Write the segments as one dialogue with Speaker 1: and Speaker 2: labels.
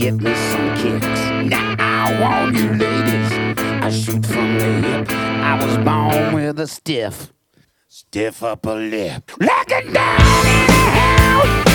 Speaker 1: get me some kicks. Now I want you ladies, I shoot from the hip. I was born with a stiff, stiff upper lip. Looking down in the house.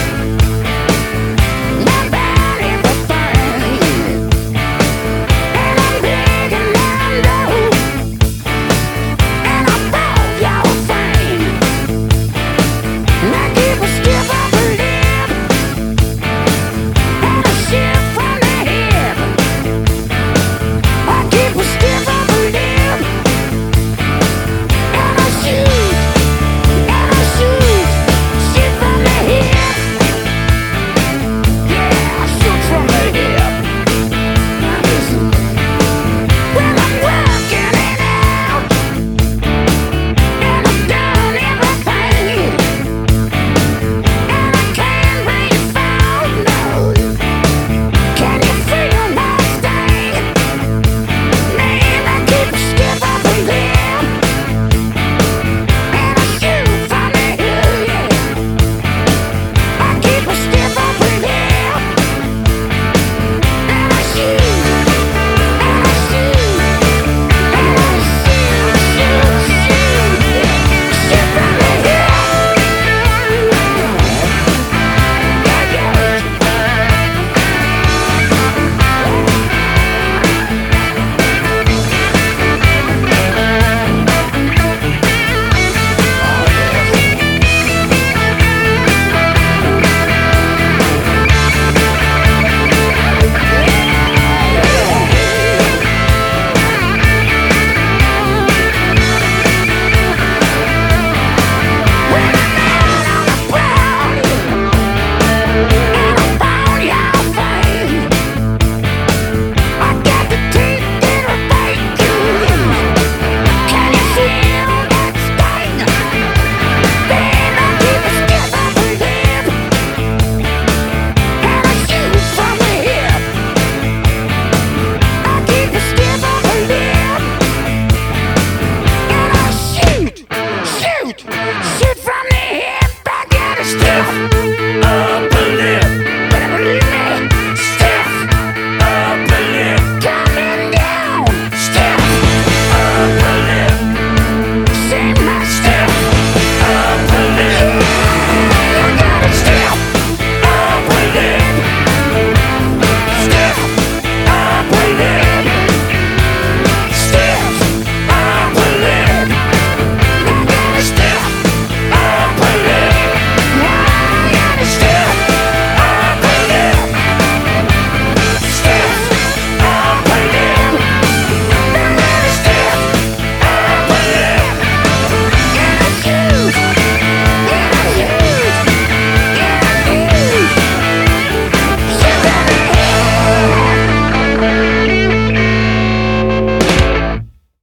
Speaker 1: Oh.